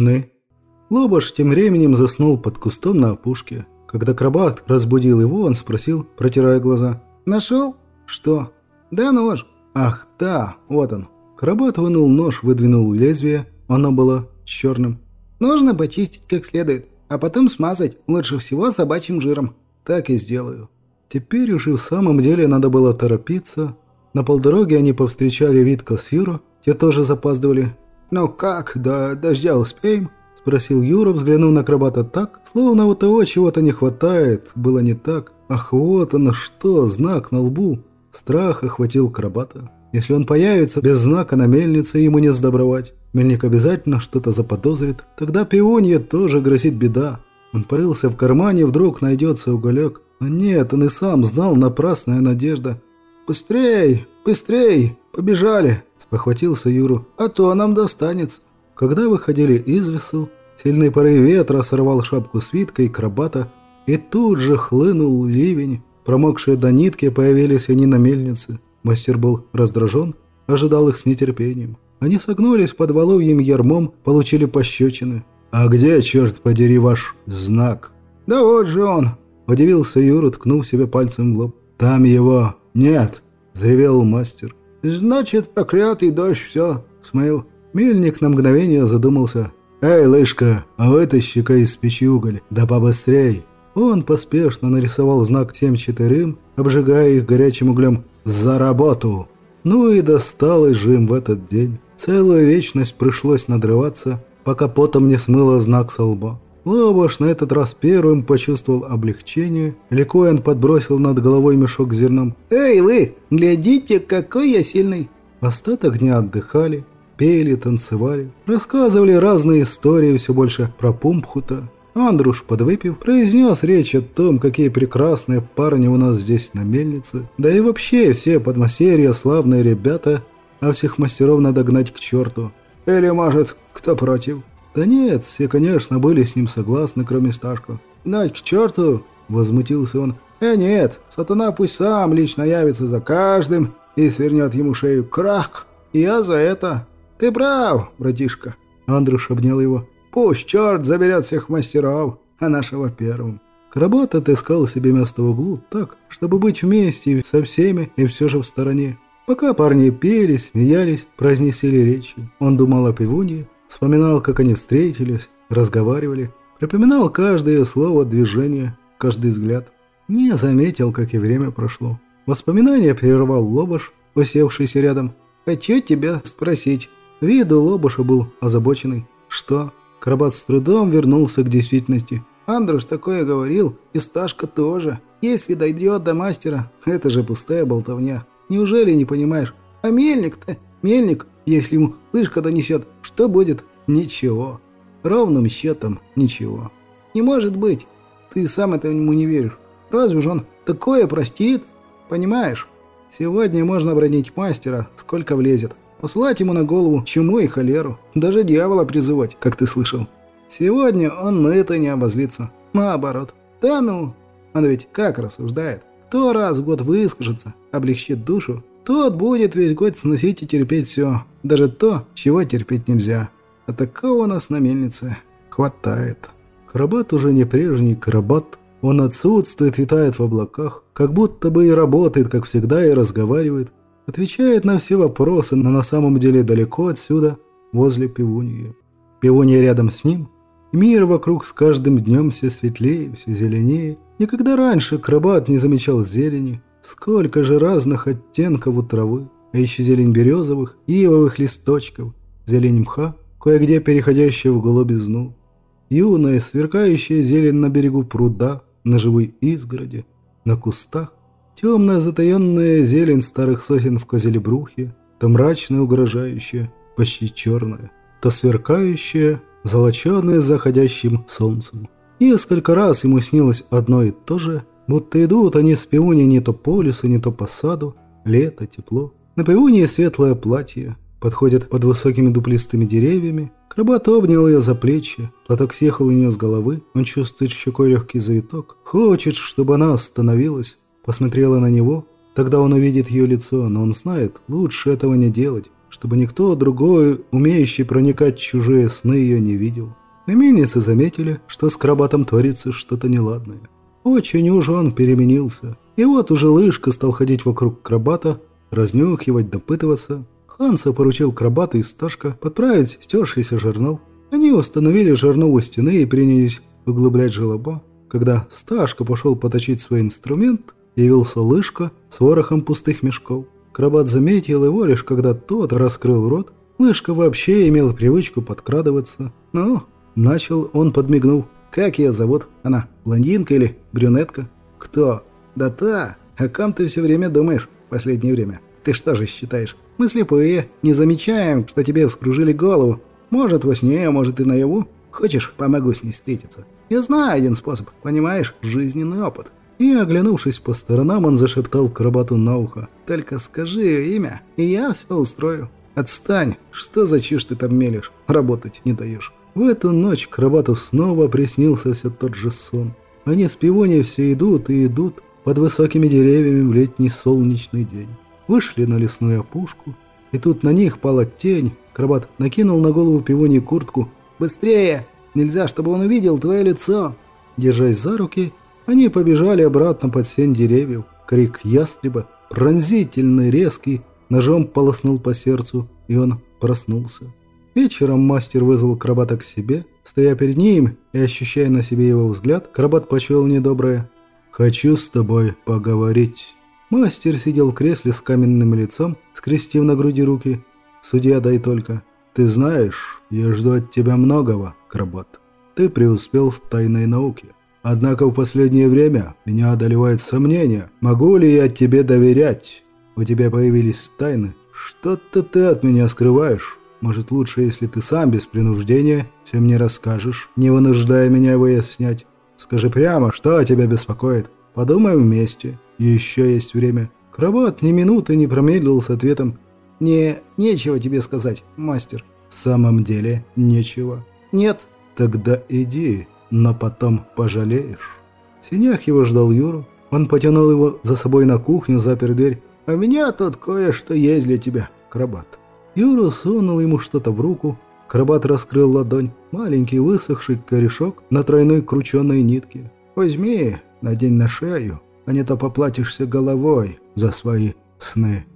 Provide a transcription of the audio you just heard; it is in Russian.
сны. Лобаш тем временем заснул под кустом на опушке. Когда крабат разбудил его, он спросил, протирая глаза. «Нашел?» «Что?» «Да нож». «Ах, да, вот он». Крабат вынул нож, выдвинул лезвие. Оно было черным. «Нужно почистить как следует, а потом смазать, лучше всего собачьим жиром». «Так и сделаю». Теперь уже в самом деле надо было торопиться. На полдороге они повстречали Витка с Юро, те тоже запаздывали. «Ну как, до дождя успеем?» – спросил Юра, взглянув на Крабата так, словно у того чего-то не хватает, было не так. Ах, вот оно что, знак на лбу. Страх охватил Крабата. Если он появится без знака на мельнице, ему не сдобровать. Мельник обязательно что-то заподозрит. Тогда пионе тоже грозит беда. Он порылся в кармане, вдруг найдется уголек. Но нет, он и сам знал напрасная надежда. «Быстрей, быстрей, побежали!» – спохватился Юру. «А то нам достанется». Когда выходили из лесу, сильный порыв ветра сорвал шапку свитка и крабата, и тут же хлынул ливень. Промокшие до нитки появились они на мельнице. Мастер был раздражен, ожидал их с нетерпением. Они согнулись под воловьим ярмом, получили пощечины. «А где, черт подери, ваш знак?» «Да вот же он!» – удивился Юра, ткнув себе пальцем в лоб. «Там его нет!» – заревел мастер. «Значит, проклятый дождь все смыл». Мельник на мгновение задумался. «Эй, лышка, а вытащи-ка из печи уголь, да побыстрей!» Он поспешно нарисовал знак всем четырем, обжигая их горячим углем «За работу!». Ну и достал и жим в этот день. Целую вечность пришлось надрываться, пока потом не смыло знак со лба. Лобаш на этот раз первым почувствовал облегчение. Ликуэн подбросил над головой мешок с зерном. «Эй вы, глядите, какой я сильный!» Остаток дня отдыхали, пели, танцевали, рассказывали разные истории все больше про Пумпхута. Андруш, подвыпив, произнес речь о том, какие прекрасные парни у нас здесь на мельнице. Да и вообще все подмастерья славные ребята, а всех мастеров надо гнать к черту. Или, может, кто против? Да нет, все, конечно, были с ним согласны, кроме Сташко. «Гнать к черту!» – возмутился он. «Э, нет, сатана пусть сам лично явится за каждым и свернет ему шею. Крах! Я за это!» «Ты прав, братишка!» Андруш обнял его. «Пусть черт заберет всех мастеров, а нашего первым!» Крабат отыскал себе место в углу так, чтобы быть вместе со всеми и все же в стороне. Пока парни пели, смеялись, произнесли речи, он думал о пивуне, Вспоминал, как они встретились, разговаривали. Припоминал каждое слово, движение, каждый взгляд. Не заметил, как и время прошло. Воспоминания прервал Лобаш, усевшийся рядом. «Хочу тебя спросить». Виду Лобаша был озабоченный. «Что?» Крабат с трудом вернулся к действительности. «Андруш такое говорил, и Сташка тоже. Если дойдет до мастера, это же пустая болтовня. Неужели не понимаешь? А мельник-то? Мельник если ему лыжка донесет, что будет? Ничего. Ровным счетом ничего. Не может быть. Ты сам этому не веришь. Разве же он такое простит? Понимаешь? Сегодня можно бронить мастера, сколько влезет. Послать ему на голову чуму и холеру. Даже дьявола призывать, как ты слышал. Сегодня он на это не обозлится. Наоборот. Да ну. Он ведь как рассуждает? Кто раз в год выскажется, облегчит душу, тот будет весь год сносить и терпеть все, даже то, чего терпеть нельзя. А такого у нас на мельнице хватает. Крабат уже не прежний крабат. Он отсутствует, витает в облаках, как будто бы и работает, как всегда, и разговаривает. Отвечает на все вопросы, но на самом деле далеко отсюда, возле пивуньи. Пивунья рядом с ним. Мир вокруг с каждым днем все светлее, все зеленее. Никогда раньше крабат не замечал зелени. Сколько же разных оттенков у травы, а еще зелень березовых, ивовых листочков, зелень мха, кое-где переходящая в голубизну, юная сверкающая зелень на берегу пруда, на живой изгороди, на кустах, темная затаенная зелень старых сосен в козелебрухе, то мрачная угрожающая, почти черная, то сверкающая, золоченая заходящим солнцем. Несколько раз ему снилось одно и то же – Будто идут они с пивуней не то по лесу, не то по саду. Лето, тепло. На пивуне светлое платье. Подходят под высокими дуплистыми деревьями. Крабат обнял ее за плечи. Платок съехал у нее с головы. Он чувствует щекой легкий завиток. Хочет, чтобы она остановилась. Посмотрела на него. Тогда он увидит ее лицо, но он знает, лучше этого не делать. чтобы никто другой, умеющий проникать в чужие сны, ее не видел. На заметили, что с крабатом творится что-то неладное. Очень уж он переменился. И вот уже лыжка стал ходить вокруг крабата, разнюхивать, допытываться. Ханса поручил крабату и Сташка подправить стершийся жернов. Они установили жернов у стены и принялись углублять желоба. Когда Сташка пошел поточить свой инструмент, явился лыжка с ворохом пустых мешков. Крабат заметил его лишь когда тот раскрыл рот. Лыжка вообще имел привычку подкрадываться. Ну, начал он, подмигнув. «Как ее зовут? Она блондинка или брюнетка?» «Кто?» «Да та. О ком ты все время думаешь в последнее время? Ты что же считаешь? Мы слепые, не замечаем, что тебе вскружили голову. Может, во сне, а может и наяву. Хочешь, помогу с ней встретиться? Я знаю один способ, понимаешь? Жизненный опыт». И, оглянувшись по сторонам, он зашептал крабату на ухо. «Только скажи ее имя, и я все устрою. Отстань! Что за чушь ты там мелешь? Работать не даешь». В эту ночь крабату снова приснился все тот же сон. Они с пивоней все идут и идут под высокими деревьями в летний солнечный день. Вышли на лесную опушку, и тут на них пала тень. Крабат накинул на голову пивони куртку. «Быстрее! Нельзя, чтобы он увидел твое лицо!» Держась за руки, они побежали обратно под сень деревьев. Крик ястреба, пронзительный, резкий, ножом полоснул по сердцу, и он проснулся. Вечером мастер вызвал Крабата к себе. Стоя перед ним и ощущая на себе его взгляд, Крабат почуял недоброе. «Хочу с тобой поговорить». Мастер сидел в кресле с каменным лицом, скрестив на груди руки. «Судья, дай только. Ты знаешь, я жду от тебя многого, Крабат. Ты преуспел в тайной науке. Однако в последнее время меня одолевает сомнение, могу ли я тебе доверять. У тебя появились тайны. Что-то ты от меня скрываешь. Может, лучше, если ты сам без принуждения все мне расскажешь, не вынуждая меня выяснять. Скажи прямо, что тебя беспокоит. Подумаем вместе. Еще есть время. Крабат ни минуты не промедлил с ответом. «Не, нечего тебе сказать, мастер». «В самом деле, нечего». «Нет». «Тогда иди, но потом пожалеешь». В синях его ждал Юру. Он потянул его за собой на кухню, запер дверь. «А меня тут кое-что есть для тебя, крабат». Юра сунул ему что-то в руку. Крабат раскрыл ладонь. Маленький высохший корешок на тройной крученной нитке. «Возьми, надень на шею, а не то поплатишься головой за свои сны».